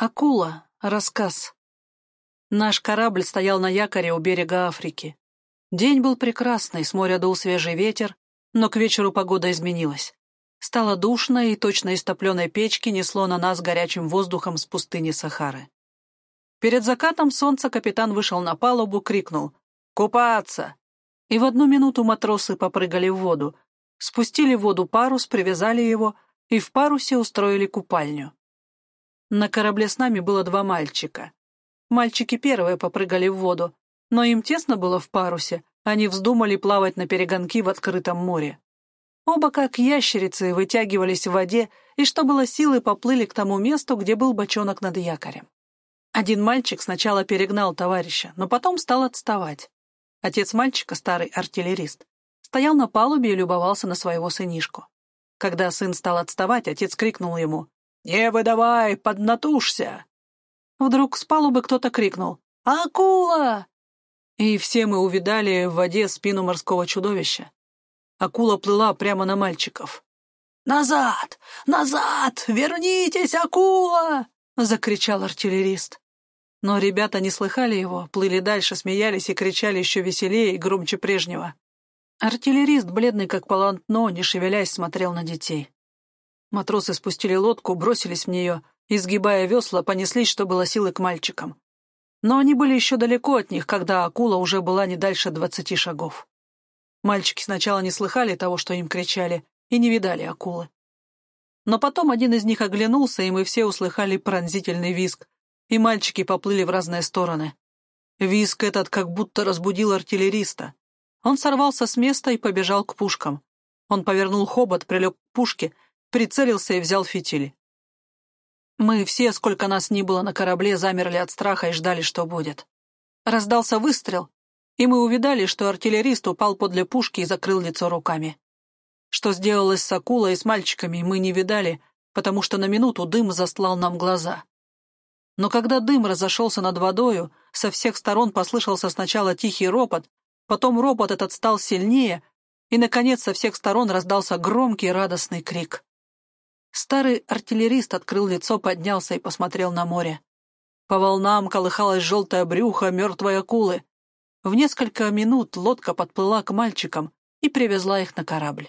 Акула. Рассказ. Наш корабль стоял на якоре у берега Африки. День был прекрасный, с моря дул свежий ветер, но к вечеру погода изменилась. Стало душно, и точно из топленой печки несло на нас горячим воздухом с пустыни Сахары. Перед закатом солнца капитан вышел на палубу, крикнул «Купаться!» И в одну минуту матросы попрыгали в воду, спустили в воду парус, привязали его и в парусе устроили купальню. На корабле с нами было два мальчика. Мальчики первые попрыгали в воду, но им тесно было в парусе, они вздумали плавать на перегонки в открытом море. Оба, как ящерицы, вытягивались в воде и, что было силы, поплыли к тому месту, где был бочонок над якорем. Один мальчик сначала перегнал товарища, но потом стал отставать. Отец мальчика, старый артиллерист, стоял на палубе и любовался на своего сынишку. Когда сын стал отставать, отец крикнул ему «Не выдавай, поднатужься!» Вдруг с палубы кто-то крикнул «Акула!» И все мы увидали в воде спину морского чудовища. Акула плыла прямо на мальчиков. «Назад! Назад! Вернитесь, акула!» — закричал артиллерист. Но ребята не слыхали его, плыли дальше, смеялись и кричали еще веселее и громче прежнего. Артиллерист, бледный как полотно, не шевелясь, смотрел на детей. Матросы спустили лодку, бросились в нее, и, сгибая весла, понеслись, что было силы к мальчикам. Но они были еще далеко от них, когда акула уже была не дальше двадцати шагов. Мальчики сначала не слыхали того, что им кричали, и не видали акулы. Но потом один из них оглянулся, и мы все услыхали пронзительный визг, и мальчики поплыли в разные стороны. Визг этот как будто разбудил артиллериста. Он сорвался с места и побежал к пушкам. Он повернул хобот, прилег к пушке — прицелился и взял фитили. Мы все, сколько нас ни было на корабле, замерли от страха и ждали, что будет. Раздался выстрел, и мы увидали, что артиллерист упал подле пушки и закрыл лицо руками. Что сделалось с акулой и с мальчиками, мы не видали, потому что на минуту дым застлал нам глаза. Но когда дым разошелся над водою, со всех сторон послышался сначала тихий ропот, потом ропот этот стал сильнее, и, наконец, со всех сторон раздался громкий радостный крик. Старый артиллерист открыл лицо, поднялся и посмотрел на море. По волнам колыхалось желтое брюхо мертвой акулы. В несколько минут лодка подплыла к мальчикам и привезла их на корабль.